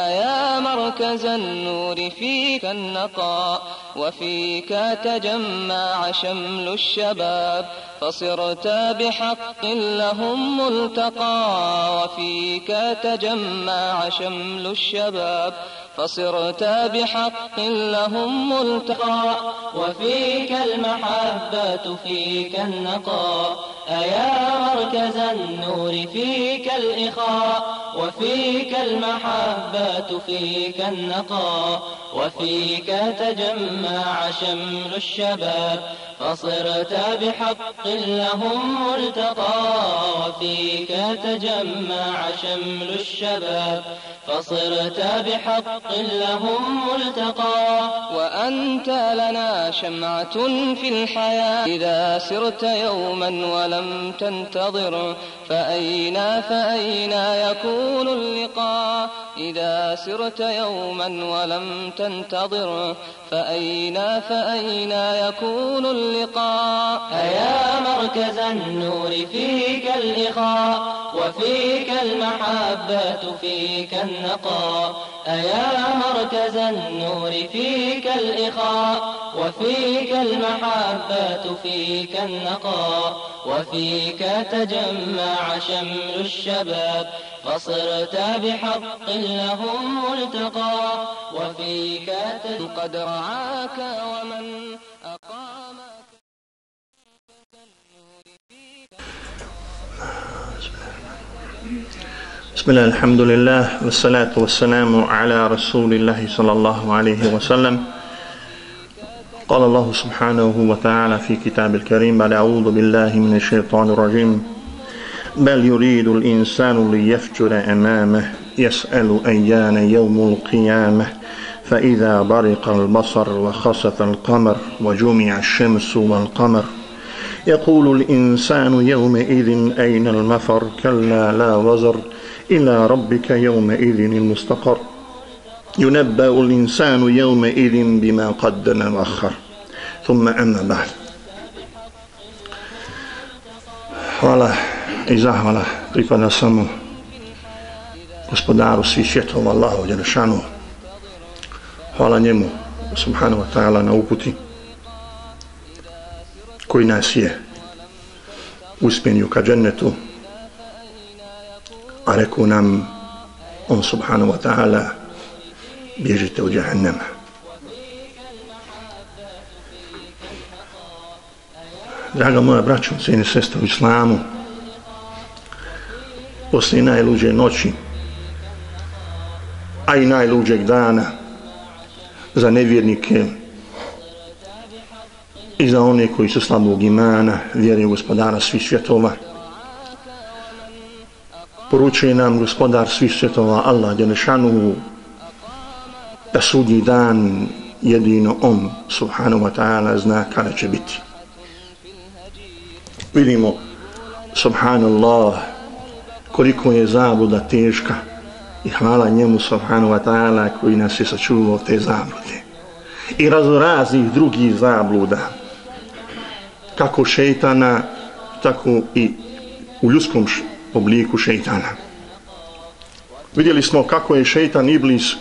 يا مركز النور فيك النقاء وفيك تجمع شمل الشباب فصرت بحق لهم ملتقى وفيك تجمع شمل الشباب فصرت بحق لهم ملتقى وفيك المحبة فيك النقاء أيا مركز النور فيك الإخاء وفيك المحبة فيك النقاء وفيك تجمع شمل الشباب فصرت بحق لهم ملتقى وفيك تجمع شمل الشباب فصرت بحق لهم ملتقى وأنت لنا شمعة في الحياة. إذا سرت يوما ولم تنتظر فأين فأين يكون اللقاء؟ إذا سرت يوما ولم تنتظر فأين فأين يكون اللقاء؟ أيا مركز النور فيك الإخاء وفيك المحبة فيك النقاء أيا مركز النور فيك الإخاء وفيك المحبة فيك النقاء وفيك تجمع شمل الشباب فصرت بحق لهم ملتقى. وفيك قد رعاك ومن بسم الله الحمد لله والصلاة والسلام على رسول الله صلى الله عليه وسلم. قال الله سبحانه وتعالى في كتاب الكريم بعد أعوذ بالله من الشيطان الرجيم. بل يريد الإنسان ليفجر أمامه يسأل أيان يوم القيامة فإذا برق البصر وخسف القمر وجمع الشمس والقمر. يقول الإنسان يومئذ أين المفر؟ كلا لا وزر. إلى ربك يومئذ المستقر ينبأ الإنسان يومئذ بما قدم وأخر ثم أما بعد Hvala i zahvala pripada samo gospodaru svih svjetova Allahu Đelešanu. Hvala njemu subhanahu wa ta'ala na uputi koji nas je uspjenio ka džennetu a rekao nam on subhanahu wa ta'ala bježite u džahennema draga moja braćo cijene sestre u islamu poslije najluđe noći a i najluđeg dana za nevjernike i za one koji su slabog imana, vjeri gospodara svih svjetova. Poručuje nam gospodar svih svjetova, Allah Đelešanu, da sudnji dan jedino on, subhanahu wa ta'ala, zna kada će biti. Vidimo, subhanallah, koliko je zabluda teška i hvala njemu, subhanahu wa ta'ala, koji nas je sačuvao te zablude. I razrazih drugih zabluda kako šeitana, tako i u ljudskom obliku šeitana. Vidjeli smo kako je šeitan Iblis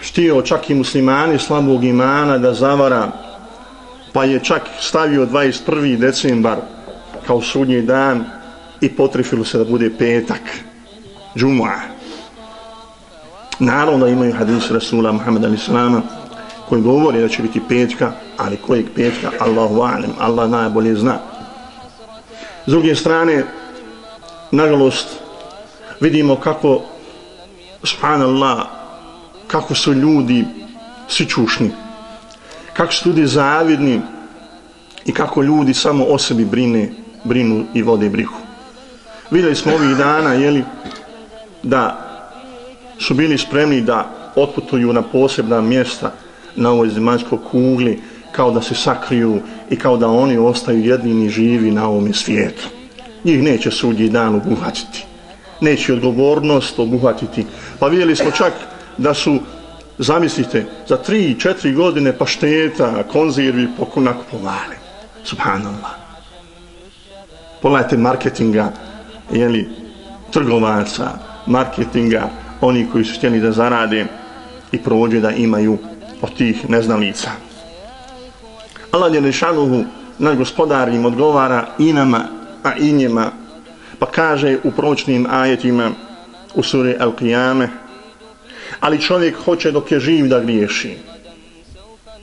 štio čak i muslimani slabog imana da zavara, pa je čak stavio 21. decembar kao sudnji dan i potrefilo se da bude petak, džumua. Naravno da imaju hadis Rasula Muhammeda al-Islama, koji govori da će biti petka, ali kojeg petka, Allahu alim, Allah najbolje zna. S druge strane, nažalost, vidimo kako, subhanallah, kako su ljudi sičušni, kako su ljudi zavidni i kako ljudi samo o sebi brine, brinu i vode brihu. Vidjeli smo ovih dana, jeli, da su bili spremni da otputuju na posebna mjesta, na ovoj zemaljskoj kugli kao da se sakriju i kao da oni ostaju jedini živi na ovom svijetu. Njih neće sudji dan obuhvatiti. Neće odgovornost obuhvatiti. Pa vidjeli smo čak da su, zamislite, za tri, četiri godine pašteta, konzervi nakupovali. Subhanallah. Pogledajte marketinga, jeli, trgovaca, marketinga, oni koji su htjeli da zarade i prođe da imaju od tih neznalica. Allah je nešanuhu na gospodar im odgovara i nama, a i njima. pa kaže u pročnim ajetima u suri Al-Qiyame, ali čovjek hoće dok je živ da griješi.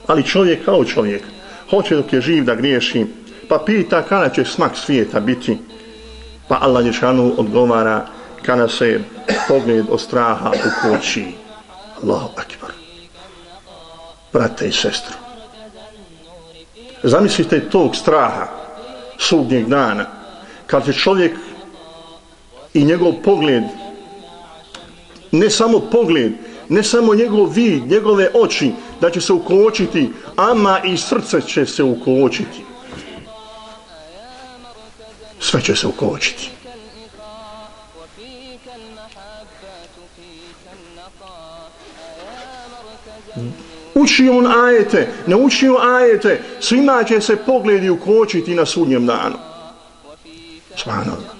Ali čovjek kao čovjek hoće dok je živ da griješi, pa pita kada će smak svijeta biti, pa Allah Ješanu odgovara kada se pogled od straha ukoči. Allahu akbar. Brate i sestru. Zamislite tog straha sudnjeg dana kad se čovjek i njegov pogled ne samo pogled ne samo njegov vid, njegove oči da će se ukočiti ama i srce će se ukočiti sve će se ukočiti uči on ajete, ne uči on ajete, svima će se pogledi ukočiti na sudnjem danu. Svanallah.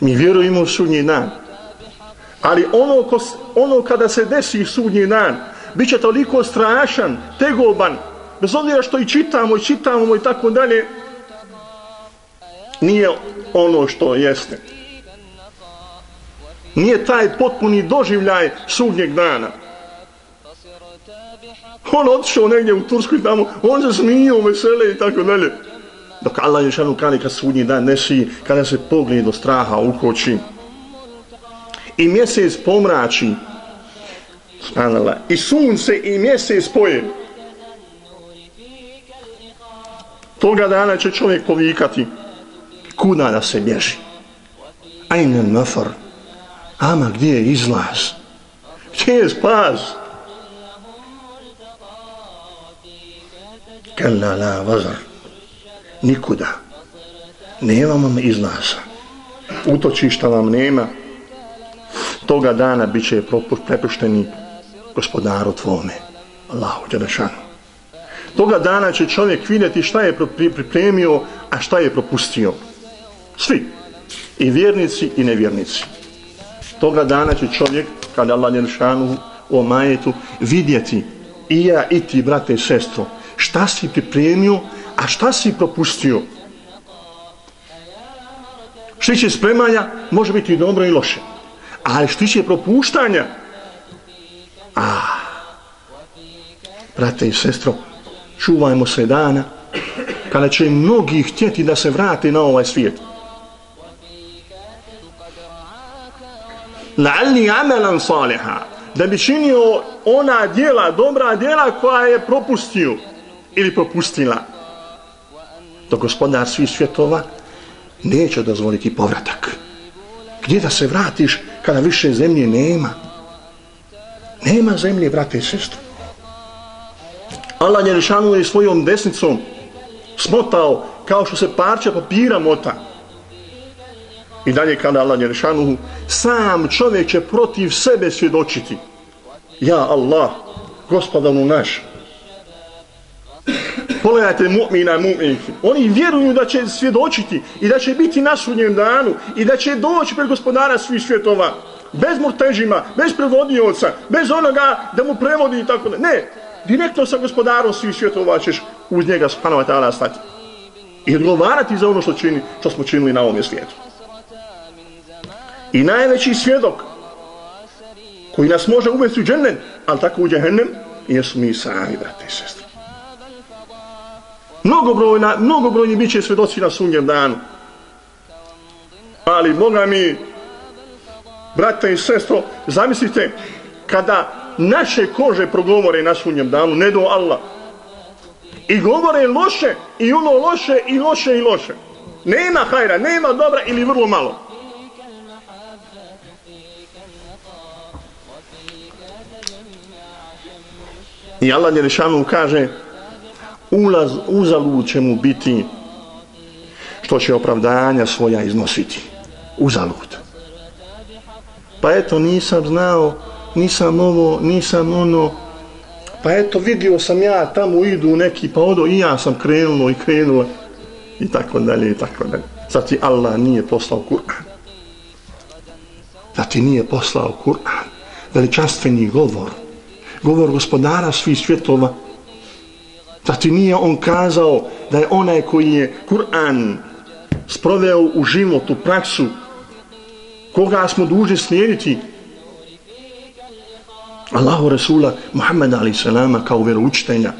Mi vjerujemo u sudnji dan. Ali ono, ko, ono kada se desi sudnji dan, bit će toliko strašan, tegoban, bez obzira što i čitamo i čitamo i tako dalje, nije ono što jeste. Nije taj potpuni doživljaj sudnjeg dana on otišao negdje u Tursku i tamo, on se smio, vesele i tako dalje. Dok Allah Ješanu kani kad sudnji dan nesi, kada se pogled do straha ukoči. I mjesec pomrači, Spanala, i sunce i mjesec spoje. Toga dana će čovjek povikati, kuda da se bježi? Ajnen mafar, ama gdje je izlaz? Gdje je spas? kalla la vazar nikuda. Nema vam izlaza. Utočišta vam nema. Toga dana bit će prepušteni gospodaru tvome Allahu Đerašanu toga dana će čovjek vidjeti šta je pripremio a šta je propustio. Svi. I vjernici i nevjernici. Toga dana će čovjek kada Allah Đerašanu o majetu vidjeti i ja i ti brate i sestro šta si pripremio, a šta si propustio. Što će spremanja, može biti dobro i loše. Ali što će propuštanja, a, brate i sestro, čuvajmo se dana, kada će mnogi htjeti da se vrati na ovaj svijet. La'alni amelan saliha, da bi činio ona djela, dobra djela koja je propustio ili propustila to gospodar svih svjetova neće dozvoliti povratak. Gdje da se vratiš kada više zemlje nema? Nema zemlje brate i sestru Allah je svojom desnicom smotao kao što se parče papira mota. I dalje kada Allah je sam čovjek će protiv sebe svjedočiti. Ja Allah gospodanu naš Pogledajte mu'mina mu'minki. Oni vjeruju da će svjedočiti i da će biti na sudnjem danu i da će doći pred gospodara svih svjetova. Bez murtežima, bez prevodioca, bez onoga da mu prevodi i tako da. Ne, direktno sa gospodarom svih svjetova ćeš uz njega spanova ta'ala stati. I odgovarati za ono što, čini, što smo činili na ovom svijetu. I najveći svjedok koji nas može uvesti u džennet, ali tako u džehennem, jesu mi sami, brate i sestri mnogobrojna, mnogobrojni bit će svedoci na sunnjem danu. Ali, Boga mi, brate i sestro, zamislite, kada naše kože progovore na sunnjem danu, ne do Allah, i govore loše, i ono loše, i loše, i loše. Nema hajra, nema dobra, ili vrlo malo. I Allah Jerešanu kaže, ulaz, uzalud će mu biti što će opravdanja svoja iznositi. Uzalud. Pa eto, nisam znao, nisam ovo, nisam ono, pa eto, vidio sam ja, tamo idu neki, pa odo i ja sam krenulo i krenulo, i tako dalje, i tako dalje. Sad ti Allah nije poslao Kur'an. da ti nije poslao Kur'an, veličanstveni govor, govor gospodara svih svjetova, da ti nije on kazao da je onaj koji je Kur'an sproveo u život, u praksu, koga smo duže slijediti, Allahu Rasula Muhammed Ali Salama kao veroučitelja,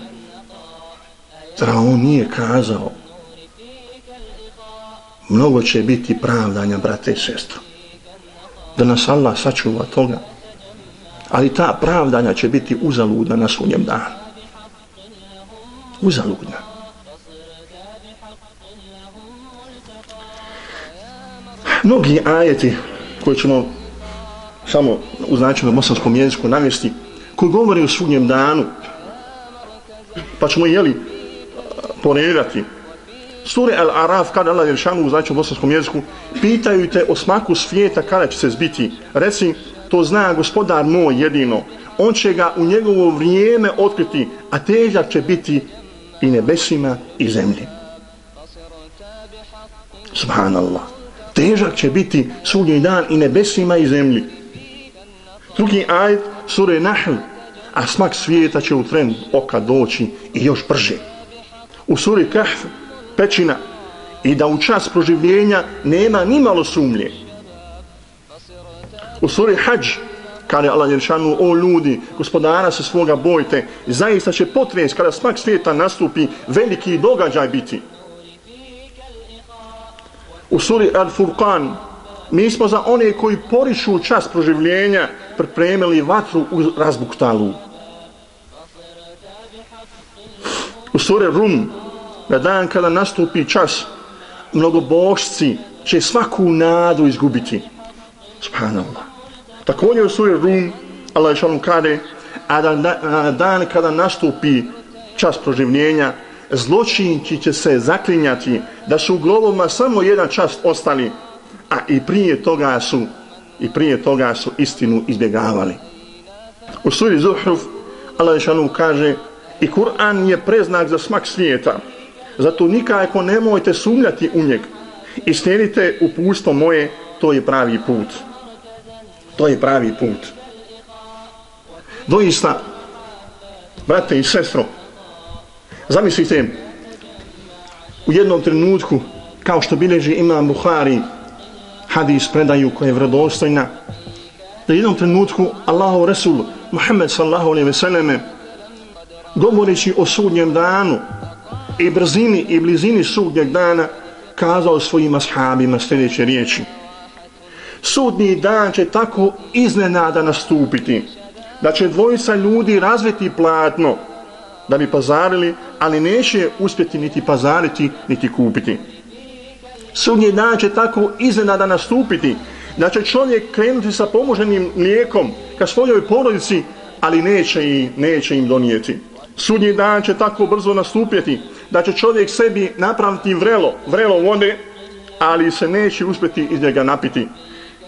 zar on nije kazao mnogo će biti pravdanja, brate i sestro. Da nas Allah sačuva toga. Ali ta pravdanja će biti uzaludna na sunjem danu. Uzaludna. Mnogi ajeti koje ćemo samo u značajnom bosanskom jeziku navesti, koji govori o sunjem danu, pa ćemo jeli poredati Sure Al-Araf, kada Allah je šanu u značnom bosanskom jeziku, pitaju te o smaku svijeta kada će se zbiti. Reci, to zna gospodar moj jedino. On će ga u njegovo vrijeme otkriti, a težak će biti i nebesima i zemlji. Subhanallah. Težak će biti sudnji dan i nebesima i zemlji. Drugi ajd, sure Nahl, a smak svijeta će u tren oka doći i još brže. U suri Kahf, pećina i da u čas proživljenja nema ni malo sumlje. U suri Hajj, kada je Allah Jeršanu, o ljudi, gospodara se svoga bojte, zaista će potres kada smak svijeta nastupi veliki događaj biti. U suri Al-Furqan, mi smo za one koji porišu čas proživljenja pripremili vatru u razbuktalu. U suri Rum, na dan kada nastupi čas, mnogobošci će svaku nadu izgubiti. Subhanallah. Također u suri Rum, Allah je kade, a da, na dan kada nastupi čas proživljenja, zločinci će se zaklinjati da su u globovima samo jedan čas ostali, a i prije toga su i prije toga su istinu izbjegavali. U suri Zuhruf, Allah je kaže, i Kur'an je preznak za smak svijeta, Zato nikako nemojte sumljati u njeg i slijedite upustvo moje, to je pravi put. To je pravi put. Doista, brate i sestro, zamislite u jednom trenutku, kao što bileži imam Buhari, hadis predaju koja je vredostojna, da u jednom trenutku Allahov Resul Muhammed sallahu alaihi ve selleme govoreći o sudnjem danu i brzini i blizini sudnjeg dana kazao svojim ashabima sljedeće riječi. Sudni dan će tako iznenada nastupiti da će dvojica ljudi razviti platno da bi pazarili, ali neće uspjeti niti pazariti, niti kupiti. Sudnji dan će tako iznenada nastupiti da će čovjek krenuti sa pomoženim mlijekom ka svojoj porodici, ali neće, i, neće im donijeti. Sudnji dan će tako brzo nastupiti da će čovjek sebi napraviti vrelo, vrelo vode, ali se neće uspjeti iz njega napiti.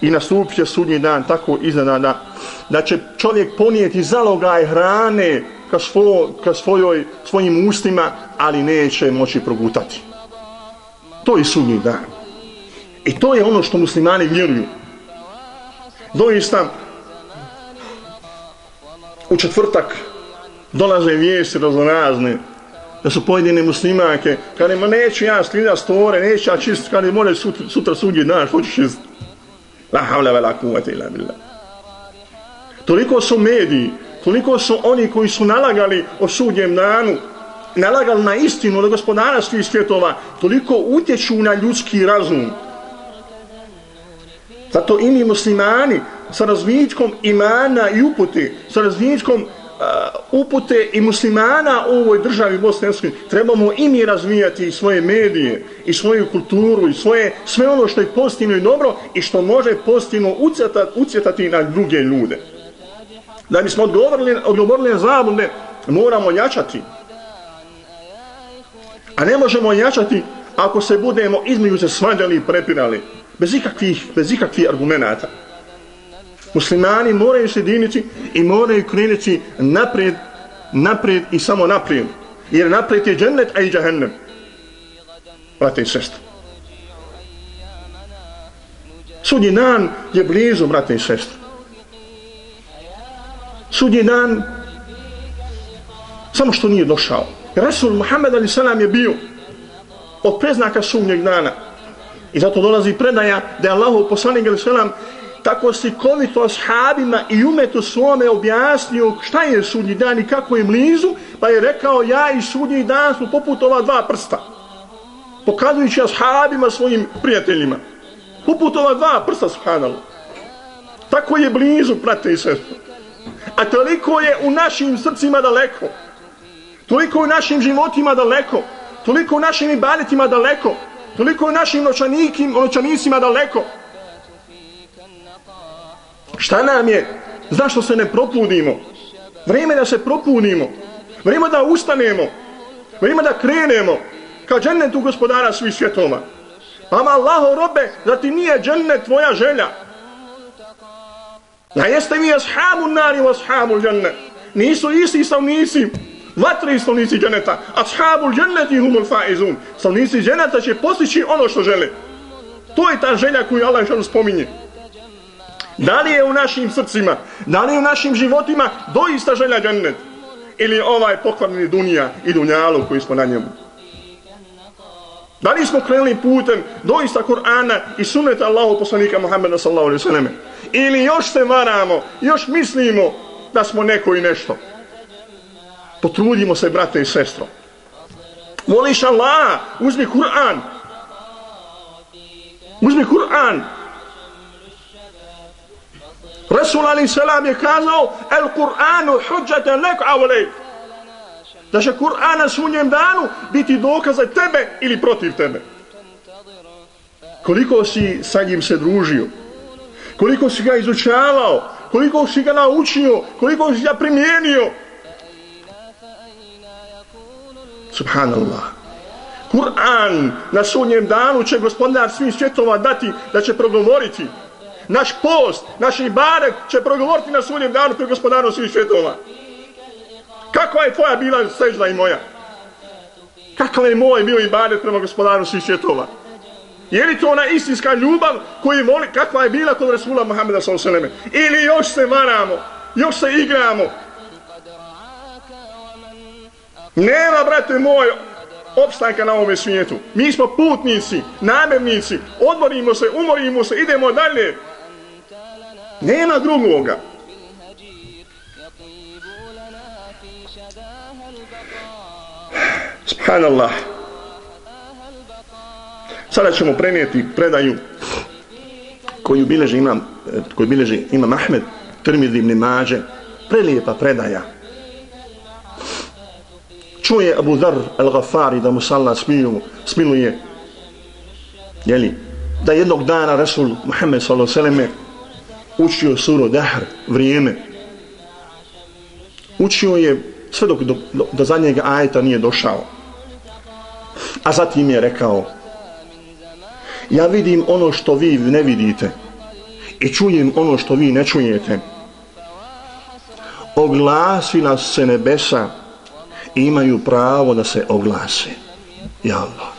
I nastupit će sudnji dan tako iznenada da će čovjek ponijeti zalogaj hrane ka, svo, ka svojoj, svojim ustima, ali neće moći progutati. To je sudnji dan. I to je ono što muslimani vjeruju. Doista, u četvrtak dolaze vijesti raznorazne, da su pojedine muslimanke, kada ma neću ja slida store, neću ja čistiti, kada može sutra, sutra sudnji dan, hoću čistiti. La havla vela kuvvete ila billah. Toliko su mediji, toliko su oni koji su nalagali o sudjem danu, nalagali na istinu, na gospodara svih svjetova, toliko utječu na ljudski razum. Zato i mi muslimani sa razviječkom imana i upute, sa razviječkom Uh, upute i muslimana u ovoj državi Bosne i trebamo i mi razvijati svoje medije i svoju kulturu i svoje sve ono što je pozitivno i dobro i što može pozitivno ucjetati, ucjetati na druge ljude. Da bismo odgovorili, odgovorili na zabude, moramo jačati. A ne možemo jačati ako se budemo između se svađali i prepirali bez ikakvih, bez ikakvih argumenta. Muslimani moraju se diniti i moraju krenuti naprijed, naprijed i samo naprijed. Jer naprijed je džennet, a i džahennem. Brate i sestre. Sudnji dan je blizu, brate i sestre. Sudnji dan samo što nije došao. Rasul Muhammed ali salam je bio od preznaka sumnjeg dana. I zato dolazi predaja da je Allahu poslanik ali salam tako slikovito ashabima i umetu svome objasnio šta je sudnji dan i kako je blizu, pa je rekao ja i sudnji dan su poput ova dva prsta. Pokazujući ashabima svojim prijateljima. Poput ova dva prsta, subhanallah. Tako je blizu, prate i sestro. A toliko je u našim srcima daleko. Toliko u našim životima daleko. Toliko u našim ibaditima daleko. Toliko u našim noćanicima daleko. Šta nam je? Zašto se ne propudimo? Vrijeme da se propunimo. Vrijeme da ustanemo. Vrijeme da krenemo. Ka džennetu gospodara svih svjetova. Ama Allaho robe, da ti nije džennet tvoja želja. Na jeste mi ashabu nari u ashabu džennet. Nisu isti stavnici. Vatri stavnici dženneta. Ashabu dženneti humul faizun. Stavnici dženneta će postići ono što žele. To je ta želja koju Allah što spominje. Da li je u našim srcima, da li je u našim životima doista želja džennet? Ili ovaj pokvarni dunija i dunjalu koji smo na njemu? Da li smo krenuli putem doista Kur'ana i sunneta Allahu poslanika Muhammeda sallahu alaihi sallam? Ili još se varamo, još mislimo da smo neko i nešto? Potrudimo se, brate i sestro. Voliš Allah, uzmi Kur'an. Uzmi Kur'an. Resul alaih salam je kazao El Kur'anu huđate lek avolejk Da će Kur'an na sunnjem danu biti dokaz tebe ili protiv tebe. Koliko si sa njim se družio Koliko si ga izučavao Koliko si ga naučio Koliko si ga primijenio. Subhanallah. Kur'an na sunnjem danu će gospodar svih svjetova dati da će progovoriti naš post, naš ibadet će progovoriti na sunjem danu pred gospodarom svih svjetova. Kakva je tvoja bila sežda i moja? Kakav je moj bio ibadet prema gospodaru svih svjetova? Je li to ona istinska ljubav koju voli, kakva je bila kod Resula Muhammeda s.a.v. Ili još se varamo, još se igramo. Nema, brate moj, opstanka na ovom svijetu. Mi smo putnici, namernici, odmorimo se, umorimo se, idemo dalje. Nema drugoga. Subhanallah. Sada ćemo prenijeti predaju koju bileži imam, eh, koju bileži imam Ahmed, Trmid ibn Mađe. Prelijepa predaja. Čuje Abu Dhar al-Ghafari da mu salla smiju, smiluje. Jeli, da jednog dana Rasul Muhammed sallallahu sallam učio suru Dahr, vrijeme. Učio je sve dok do, do, do zadnjeg ajeta nije došao. A zatim je rekao Ja vidim ono što vi ne vidite i čujem ono što vi ne čujete. Oglasila se nebesa i imaju pravo da se oglase. Ja Allah.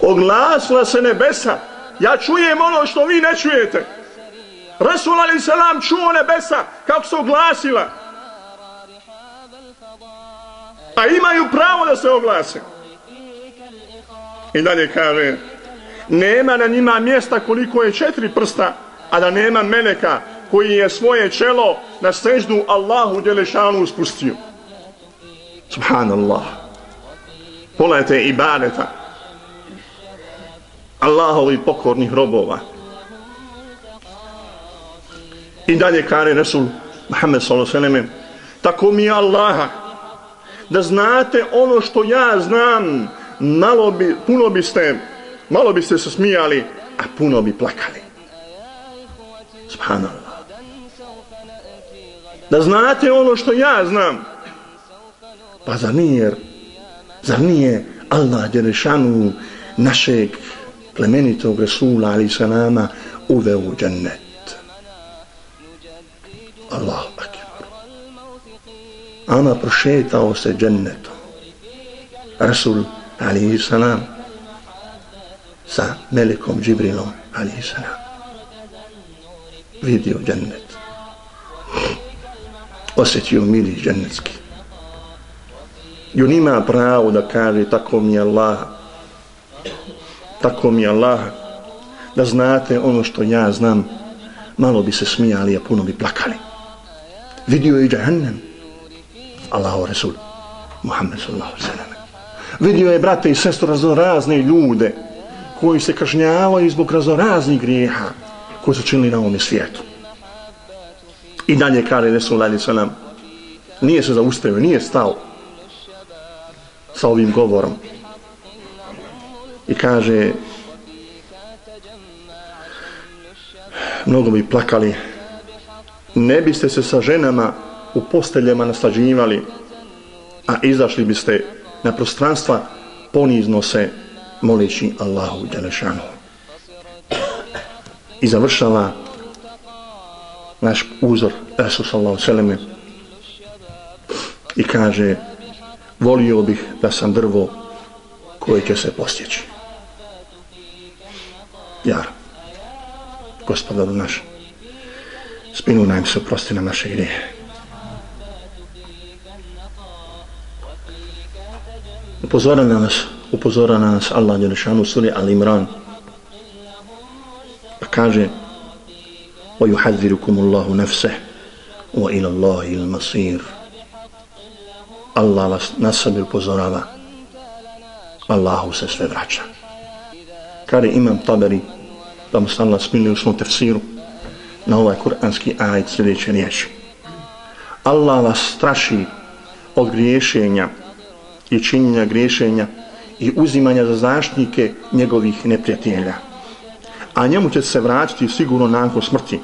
Oglasila se nebesa. Ja čujem ono što vi ne čujete. Rasul alaih salam čuo nebesa kako se oglasila. A imaju pravo da se oglase. I dalje kaže, nema na njima mjesta koliko je četiri prsta, a da nema meleka koji je svoje čelo na seždu Allahu Đelešanu spustio. Subhanallah. Pogledajte ibadeta. Allahovi pokornih robova. I dalje kare Resul Muhammed s.a.v. Tako mi je Allaha. Da znate ono što ja znam malo bi, puno biste malo biste se smijali a puno bi plakali. Subhanallah. Da znate ono što ja znam. Pa zar nije zar nije Allah Đerešanu našeg plemenitog Resula ali sa nama uveo u džennet? Allah akbar. Ama prošetao se džennetom. Rasul, alihi salam, sa melikom Džibrilom, alihi salam. vidio džennet. Osjetio mili džennetski. I on ima pravo da kaže tako mi je Allah. Tako mi je Allah. Da znate ono što ja znam. Malo bi se smijali, a puno bi plakali. Vidio je džahennem. Allahu Resul. Muhammed sallallahu sallam. Vidio je, brate i sestro, raznorazne ljude koji se kažnjavaju zbog raznoraznih grijeha koji su činili na ovom svijetu. I dalje kare Resul sallam nije se zaustavio, nije stao sa ovim govorom. I kaže mnogo bi plakali ne biste se sa ženama u posteljama naslađivali a izašli biste na prostranstva ponizno se moleći Allahu Đelešanu. I završava naš uzor Resul sallahu seleme i kaže volio bih da sam drvo koje će se postjeći. Jar, gospodaru naš, spinu nam se oprosti na naše ideje. Upozora na nas, upozora na nas Allah Đelešanu suri Al-Imran. Pa kaže وَيُحَذِّرُكُمُ اللَّهُ نَفْسَهُ وَإِلَى اللَّهِ الْمَصِيرُ Allah vas na sebi upozorava. Allahu se sve vraća. Kada imam taberi, da mu se Allah smili u svom tefsiru, na ovaj kuranski ajd sljedeće riječi. Allah vas straši od griješenja i činjenja griješenja i uzimanja za zaštnike njegovih neprijatelja. A njemu će se vratiti sigurno nakon smrti.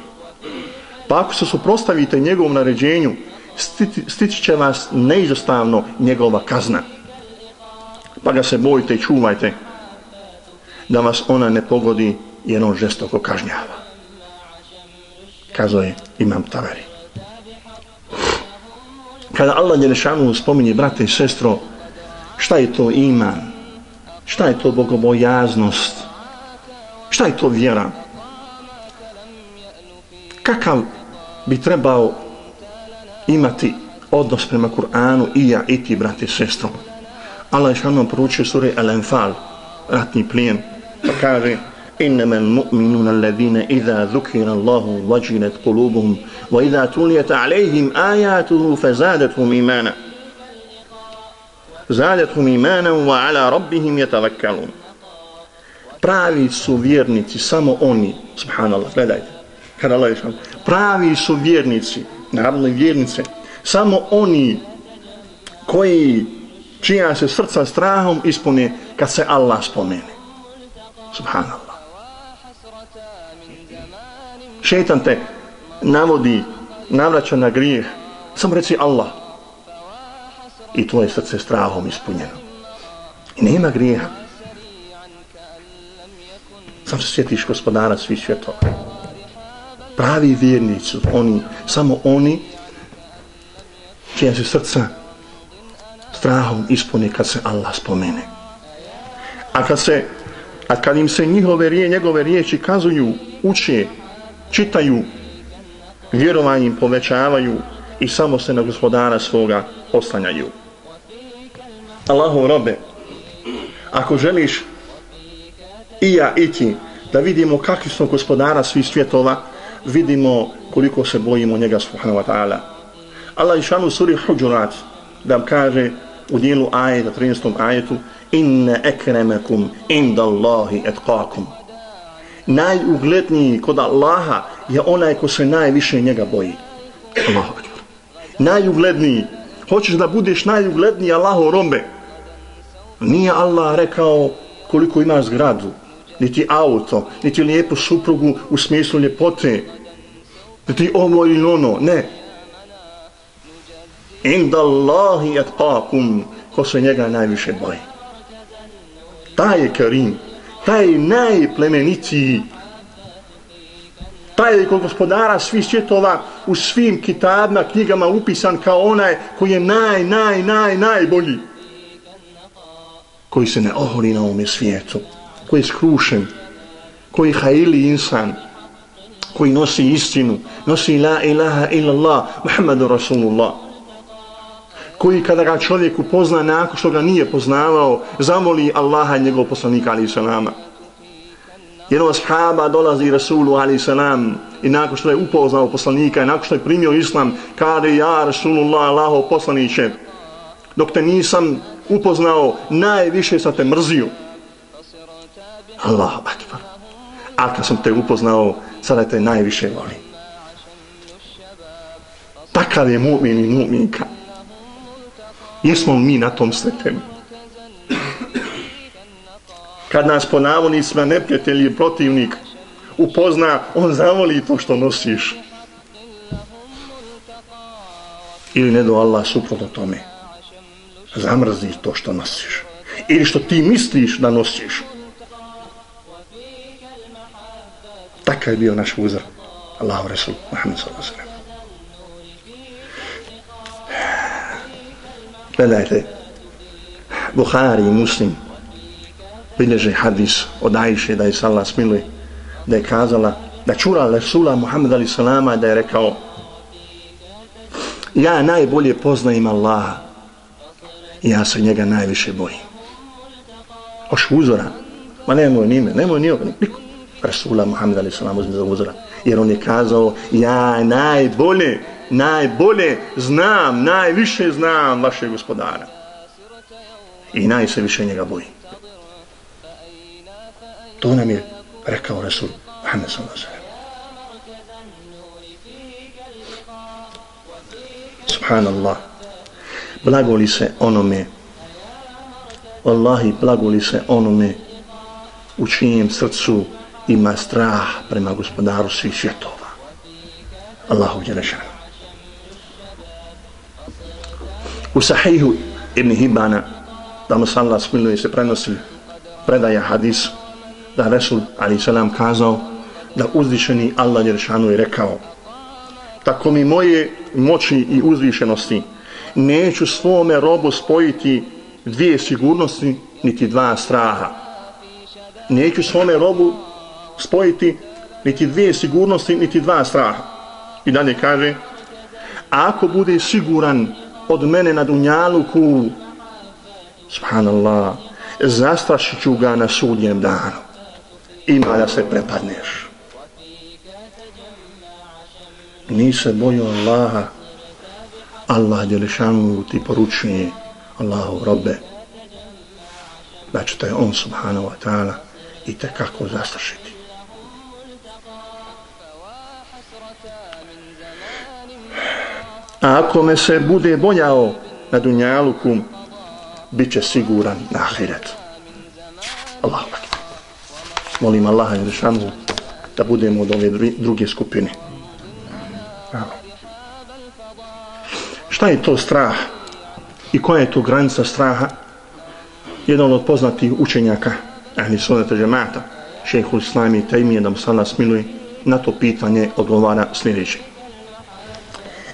Pa ako se suprostavite njegovom naređenju, stići će vas neizostavno njegova kazna. Pa ga se bojite i čuvajte da vas ona ne pogodi jer on žestoko kažnjava kazao je Imam Taveri. Kada Allah Đelešanu spominje brate i sestro šta je to iman, šta je to bogobojaznost, šta je to vjera, kakav bi trebao imati odnos prema Kur'anu i ja i ti, brate i sestro. Allah je šanom poručio suri Al-Anfal, ratni plijen, pa kaže إنما المؤمنون الذين إذا ذكر الله وجلت قلوبهم وإذا تليت عليهم آياته فزادتهم إيمانا زادتهم إيمانا وعلى ربهم يتذكرون pravi su vjernici samo oni subhanallah gledajte kada Allah je pravi su vjernici naravno vjernice samo oni koji čija se srca strahom ispune kad se Allah spomene subhanallah šetan te navodi navraća na grijeh. Samo reci Allah. I tvoje srce strahom ispunjeno. I nema grijeha. Sam se sjetiš gospodara svih svjetova. Pravi vjernici oni, samo oni čija se srca strahom ispune kad se Allah spomene. A kad se a kad im se njihove rije, njegove riječi kazuju, uče čitaju, vjerovanjem povećavaju i samo se na gospodara svoga oslanjaju. Allahu robe, ako želiš i ja i ti da vidimo kakvi smo gospodara svih svjetova, vidimo koliko se bojimo njega subhanahu wa ta'ala. Allah išanu suri Hujurat da kaže u dijelu ajeta, 13. ajetu, inne ekremekum inda Allahi etkakum najugledniji kod Allaha je onaj ko se najviše njega boji. Allahu akbar. Najugledniji. Hoćeš da budeš najugledniji Allahu rombe. Nije Allah rekao koliko imaš zgradu, niti auto, niti lijepu suprugu u smislu ljepote, niti ovo ili ono. Ne. Inda Allahi etqakum ko se njega najviše boji. Taj je Karim taj najplemenitiji, taj je kod gospodara svih svjetova u svim kitabima, knjigama upisan kao onaj koji je naj, naj, naj, najbolji. Koji se ne oholi na ovome svijetu, koji je skrušen, koji je hajili insan, koji nosi istinu, nosi la ilaha illallah, Muhammedu Rasulullah, koji kada ga čovjek upozna nakon što ga nije poznavao, zamoli Allaha i njegov poslanika, alaih salama. Jedno ashaba dolazi Rasulu, ali salam, i nakon što je upoznao poslanika, i nakon što je primio islam, kada ja, Rasulullah, Allaho poslaniće, dok te nisam upoznao, najviše sa te mrzio. Allahu akbar. A kad sam te upoznao, sada te najviše volim. Takav je mu'min i mu'minka. Jesmo mi na tom stepenu? Kad nas po navodnicima neprijatelj i protivnik upozna, on zavoli to što nosiš. Ili ne do Allah suprotno tome. Zamrzi to što nosiš. Ili što ti misliš da nosiš. Takav je bio naš uzor. Allahu Resul, Muhammed sallallahu alaihi Gledajte, Buhari i Muslim bilježe hadis od Ajše da je sallah smiluje, da je kazala, da čura Resula Muhammed ali salama da je rekao ja najbolje poznajem Allaha i ja se njega najviše bojim. Oš uzora, ma nemoj nime, nemoj nijog, niko. Resula Muhammed ali salama uzme za uzora. Jer on je kazao, ja najbolje, najbolje znam, najviše znam vaše gospodara. I naj se više njega boji. To nam je rekao Resul Muhammed sallam. Subhanallah. Blagoli se onome Wallahi, blagoli se onome u čijem srcu ima strah prema gospodaru svih svjetova. Allahu Đelešanu. U sahihu Ibn Hibana, da mu sallat smiluje se prenosi predaja hadis da Resul ali selam kazao da uzvišeni Allah Jeršanu je rekao tako mi moje moći i uzvišenosti neću svome robu spojiti dvije sigurnosti niti dva straha. Neću svome robu spojiti niti dvije sigurnosti, niti dva straha. I dalje kaže, ako bude siguran od mene na dunjaluku, subhanallah, zastrašit ću ga na sudnjem danu. Ima da se prepadneš. Nise bojio Allaha, Allah Đelešanu ti poručuje Allahu robbe, da znači, će te on subhanahu wa ta'ala i te kako zastrašiti. A ako me se bude bojao na dunjaluku, bit će siguran na ahiret. Allah Molim Allaha i Rešanu da budemo od ove druge skupine. Šta je to strah? I koja je to granica straha? Jedan od poznatih učenjaka, ahli sunnata džemata, šehhul islami i tajmije da mu sada smiluje, na to pitanje odgovara sljedeće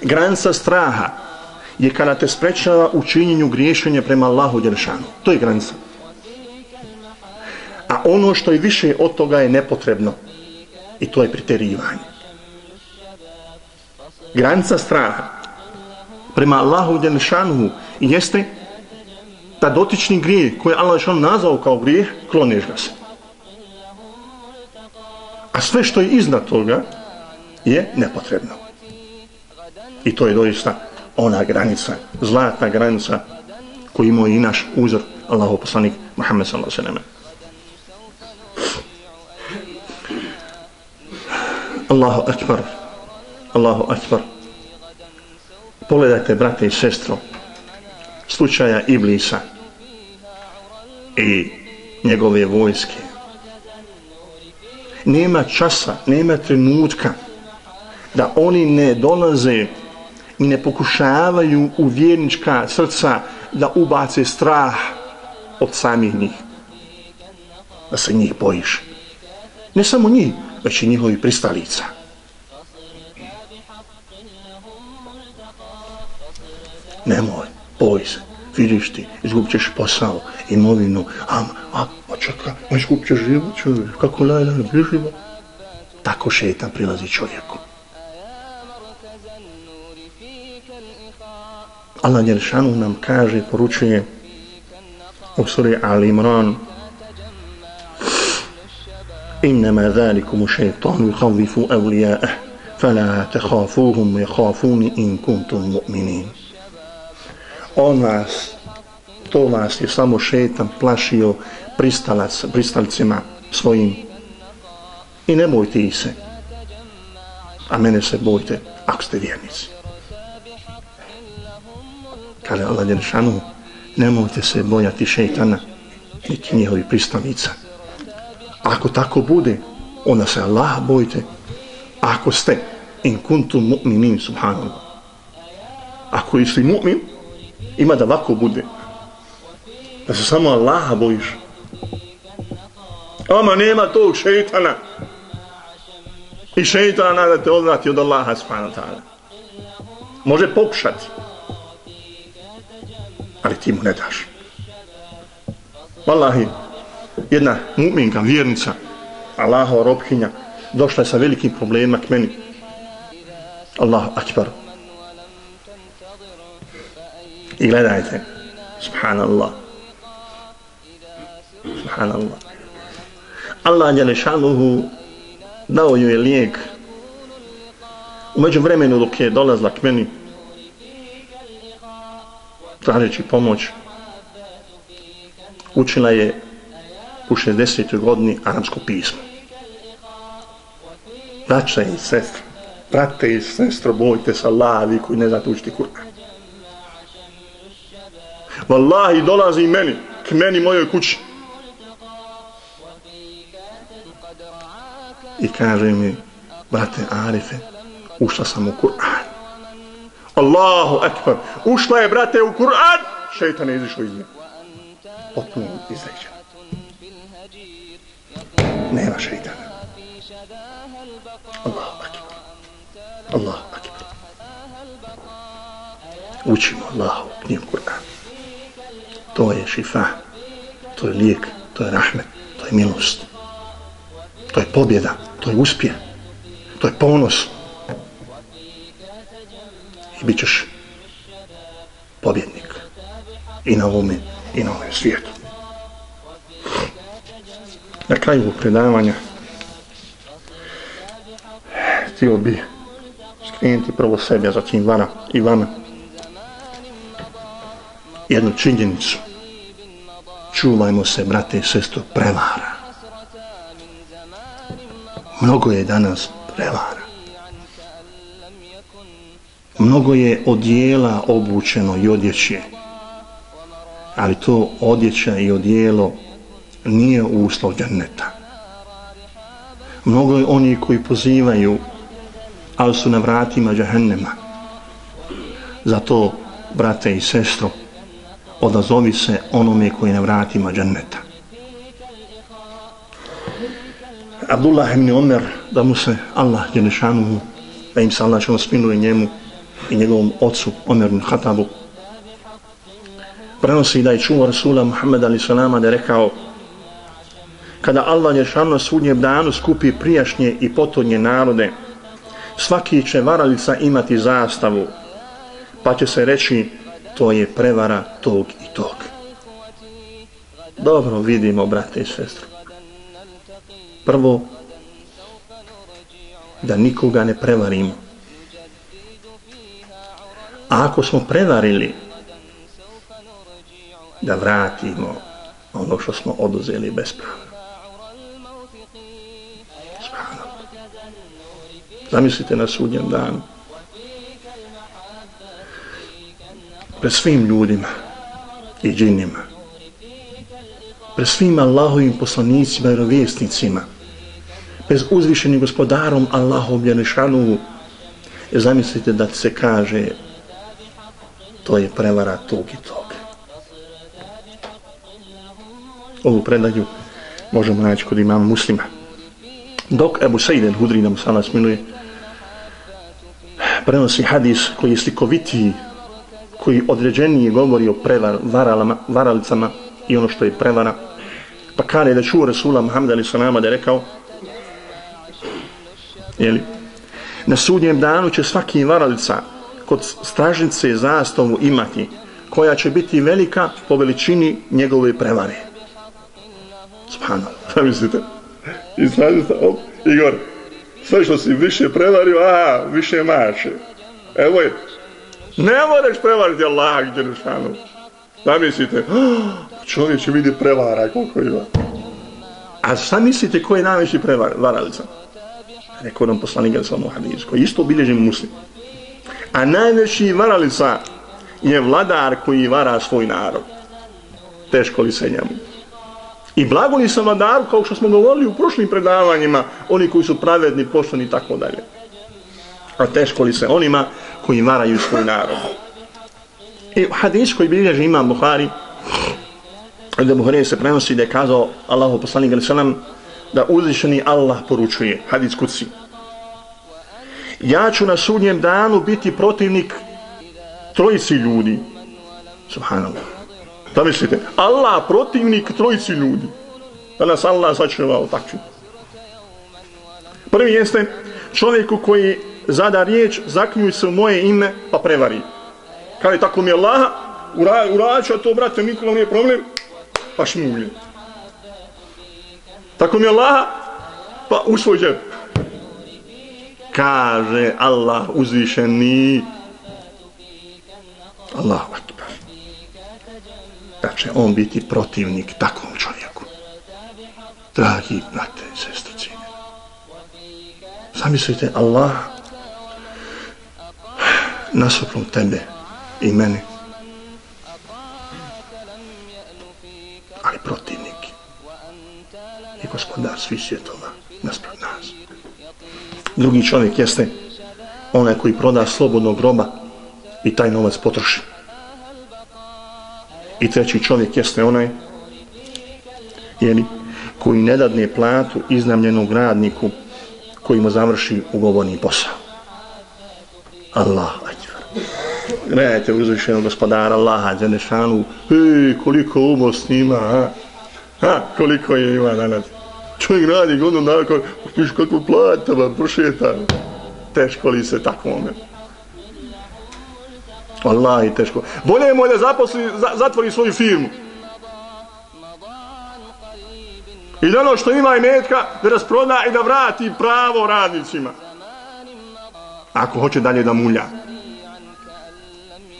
granica straha je kada te sprečava u činjenju griješenja prema Allahu Đeršanu. To je granica. A ono što je više od toga je nepotrebno. I to je priterivanje. Granica straha prema Allahu Đeršanu jeste ta dotični grijeh koji je Allah Đeršanu nazvao kao grijeh, kloneš ga se. A sve što je iznad toga je nepotrebno. I to je doista ona granica, zlatna granica koju imao i naš uzor Allahu poslanik Muhammed sallallahu alejhi ve sellem. Allahu akbar. Allahu akbar. Pogledajte, brate i sestro, slučaja Iblisa i njegove vojske. Nema časa, nema trenutka da oni ne dolaze i ne pokušavaju u vjernička srca da ubace strah od samih njih. Da se njih bojiš. Ne samo njih, već i njihovi pristalica. Nemoj, boj se, vidiš ti, izgubit ćeš posao, imovinu, a, a, a čeka, a izgubit ćeš život, čovjek, kako lajla, ne bi tako šetan prilazi čovjeku. Allah Jeršanu nam kaže, poručuje u suri Ali Imran Innama zalikumu šeitanu havifu evlijae fela tehafuhum je hafuni in kuntum mu'minin. On vas, to vas je samo šeitan plašio pristalac, pristalcima svojim. I nemojte ih se. A mene se bojte ako ste vjernici kaže Allah Jeršanu nemojte se bojati šeitana niti njihovi pristavica. ako tako bude onda se Allah bojite. ako ste in kuntum mu'minin subhanallah ako jesi mu'min ima da ovako bude da se samo Allaha bojiš ama nema tog šeitana i šeitana da te odvrati od Allaha subhanahu ta'ala može pokušati ali ti mu ne daš. Wallahi jedna mu'minka, vjernica Allahova robkinja došla je sa velikim problemima k meni. Allahu akbar. I gledajte subhanallah. Subhanallah. Allah je lešanuhu dao joj je lijek. Umeđu vremenu dok je dolazla k meni tražeći pomoć učila je u 60. godini arapsko pismo. Braća i sestre, brate i sestro, bojte se Allah, vi koji ne znate učiti Kur'an. Wallahi, dolazi meni, k meni, mojoj kući. I kaže mi, brate Arife, ušla sam u Kur'an. Allahu ekber. ušla je, brate, u Kur'an, šeitan je izišao iz nje. Potpuno izređen nema šeitana. Allahu ekber. Allahu ekber. Učimo Allahu knjigu Kur'an. To je šifa, to je lijek, to je rahmet, to je milost. To je pobjeda, to je uspjeh, to je ponos. I bit ćeš pobjednik i na ovome i na ovom svijetu. Na kraju predavanja htio bi skrenuti prvo sebe, zatim vana i vama jednu činjenicu. Čuvajmo se, brate i sesto, prevara. Mnogo je danas prevara. Mnogo je odjela obučeno i odjeće. Ali to odjeća i odjelo nije uslov dženneta. Mnogo je oni koji pozivaju, ali su na vratima džahennema. Zato, brate i sestro, odazovi se onome koji je na vratima dženneta. Abdullah ibn Omer, da mu se Allah dželešanuhu, da im se Allah što spinuje njemu i njegovom ocu Omer Hatabu, prenosi da je čuo Rasula Muhammed ali salama da je rekao kada Allah je šano sudnjem danu skupi prijašnje i potonje narode, svaki će varalica imati zastavu, pa će se reći to je prevara tog i tog. Dobro vidimo, brate i sestre. Prvo, da nikoga ne prevarimo. A ako smo prevarili, da vratimo ono što smo oduzeli bespravno. Zamislite na sudnjem danu. Pred svim ljudima i džinima. Pred svim Allahovim poslanicima i rovjesnicima. Pred uzvišenim gospodarom Allahom Janešanu. Zamislite da se kaže to je prevara tog i tog. Ovu predaju možemo naći kod imama muslima. Dok Ebu Sejden al-Hudri nam sada smiluje prenosi hadis koji je slikovitiji, koji određenije govori o prevar, varalama, varalicama i ono što je prevara. Pa kada je da čuo Resula Muhammed ali sa nama da je rekao Jeli? Na sudnjem danu će svaki varalica kod stražnice zastavu imati koja će biti velika po veličini njegove prevare. Subhanallah, zamislite. I stražnica, op, Igor, sve što si više prevario, a, više maše. Evo je, ne moraš prevariti Allah, gdje ne šanu. Šta? Čovjek će vidi prevara koliko ima. A šta mislite ko je najveći prevar, varalica? Rekao nam poslanik Gada Salamu Hadizu, koji isto obilježen muslim. A najveći varalica je vladar koji vara svoj narod. Teško li se njemu? I blago li sam vladaru, kao što smo govorili u prošlim predavanjima, oni koji su pravedni, pošteni i tako dalje. A teško li se onima koji varaju svoj narod. I hadis koji bilježi imam Buhari, da Buhari se prenosi da je kazao Allahu poslanik da uzvišeni Allah poručuje, hadis kuci. Ja ću na sudnjem danu biti protivnik trojici ljudi. Subhanallah. Da mislite, Allah protivnik trojici ljudi. Da nas Allah sačuvao takvi. Prvi jeste čovjeku koji zada riječ, zaknjuj se u moje ime, pa prevari. Kada je tako mi je Allah, urađa to, brate, nikoga nije problem, pa šmulje. Tako mi je Allah, pa u svoj džep. Kaže Allah uzvišeni. Allahu akbar. Da će on biti protivnik takvom čovjeku. Dragi brate i sestrici. Zamislite Allah nasuprot tebe i meni Ali protivnik i gospodar svih svjetova nasprot nas. Drugi čovjek jeste onaj koji proda slobodnog groba i taj novac potroši. I treći čovjek jeste onaj jeli, koji ne dadne platu iznamljenog radniku koji mu završi ugovorni posao. Allah, ajvar. Gledajte uzvišeno gospodara Allaha, Đelešanu, hej, koliko umost ima, ha? ha? Koliko je ima danas? Čovjek radi godinu dana, kao, viš kakvu plata vam prošeta. Teško li se takvome? Allah je teško. Bolje je moj da zaposli, za, zatvori svoju firmu. I da ono što ima i metka, da rasproda i da vrati pravo radnicima. Ako hoće dalje da mulja.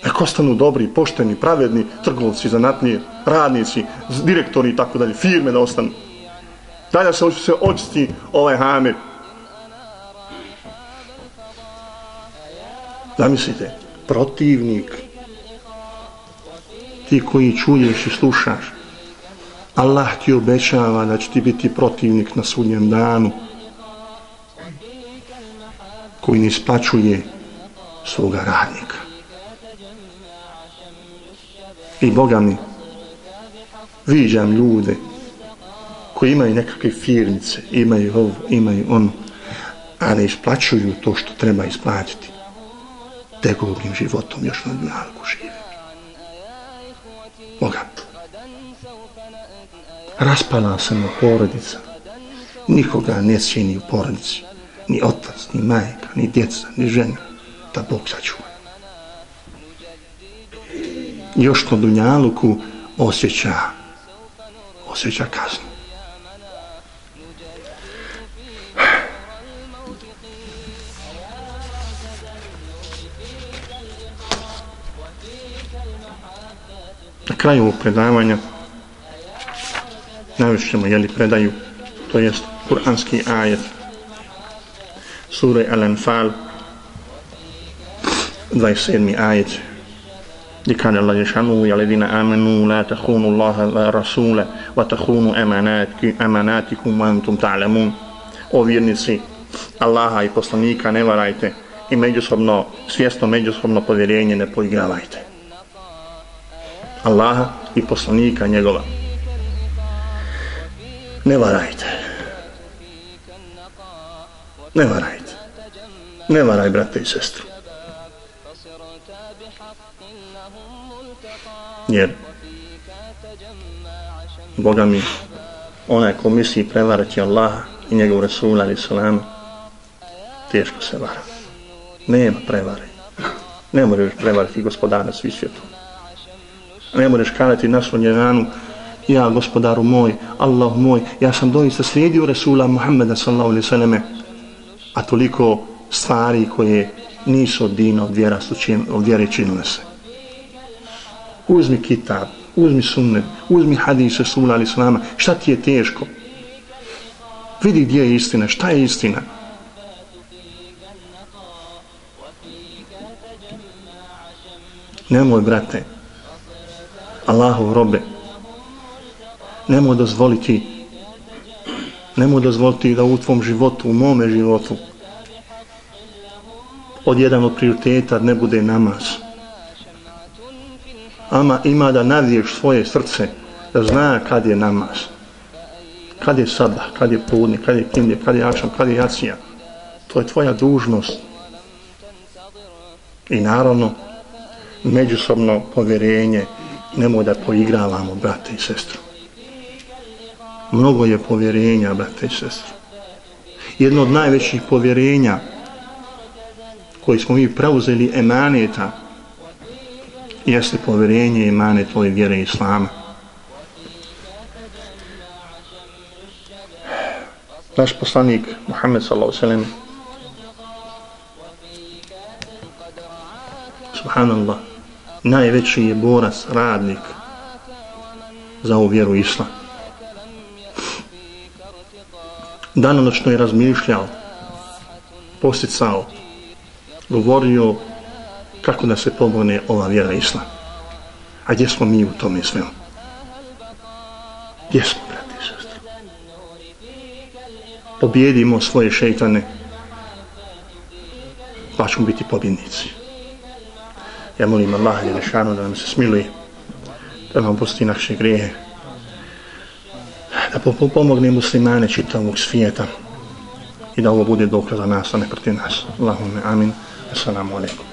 Nek ostanu dobri, pošteni, pravedni trgovci, zanatnije, radnici, direktori i tako dalje, firme da ostanu. Dalje se se očisti ovaj hamer. Zamislite, protivnik, ti koji čuješ i slušaš, Allah ti obećava da će ti biti protivnik na sudnjem danu, koji ne isplaćuje svoga radnika. I Boga mi, viđam ljude koji imaju nekakve firmice, imaju ovo, imaju ono, a ne isplaćuju to što treba isplatiti. Tegobnim životom još na dunjalku žive. Bogat. Raspala se na porodica. Nikoga ne sjeni u porodici. Ni otac, ni majka, ni djeca, ni žena. Da Bog sačuva. Još na dunjaluku osjeća osjeća kaznu. Kraju ovog predavanja navišćemo jeli predaju to jest kuranski ajet sure Al-Anfal 27. ajet gdje kada Allah je šanu ja ledina amenu la tahunu Allaha la rasula wa tahunu amanatki, amanatikum wa antum ta'lamun o vjernici Allaha i poslanika ne varajte i međusobno, svjesno međusobno povjerenje ne poigravajte Allaha i poslanika njegova ne varajte ne varajte ne varaj brate i sestru jer Boga mi onaj ko misli prevarati Allaha i njegov Rasul ali salama teško se vara. Nema prevare. Ne možeš prevariti gospodara svi svijetom. Ne možeš kanati na sunjevanu, ja gospodaru moj, Allah moj, ja sam doista slijedio Resula Muhammeda sallahu alaihi sallame, a toliko stvari koje nisu od dina, od vjera, od vjere činile se. Uzmi kitab, uzmi sunnet, uzmi hadis Resula alaihi sallama, šta ti je teško? Vidi gdje je istina, šta je istina? Nemoj, brate, Allahov robe, Nemo dozvoliti, nemo dozvoliti da u tvom životu, u mome životu, od jedan od prioriteta ne bude namaz. Ama ima da nadiješ svoje srce, da zna kad je namaz. Kad je sabah, kad je podne, kad je kindje, kad je akšan, kad je jacija. To je tvoja dužnost. I naravno, međusobno povjerenje, nemoj da poigravamo, brate i sestru. Mnogo je povjerenja, brate i sestru. Jedno od najvećih povjerenja koji smo mi preuzeli emaneta jeste povjerenje emane tvoje vjere Islama. Naš poslanik Muhammed sallallahu subhanallah najveći je borac, radnik za ovu vjeru Islam. Danonočno je razmišljao, posticao, govorio kako da se pomogne ova vjera Islam. A gdje smo mi u tome svemu? Gdje smo, brati i sestri? Pobjedimo svoje šeitane, pa ćemo biti pobjednici. Ja molim Allah i Lešanu da nam se smiluje, da nam pusti naše grijehe, da pomogne muslimane čitavog svijeta i da ovo bude dokaz za nas, a ne protiv nas. Allahumme amin. Assalamu alaikum.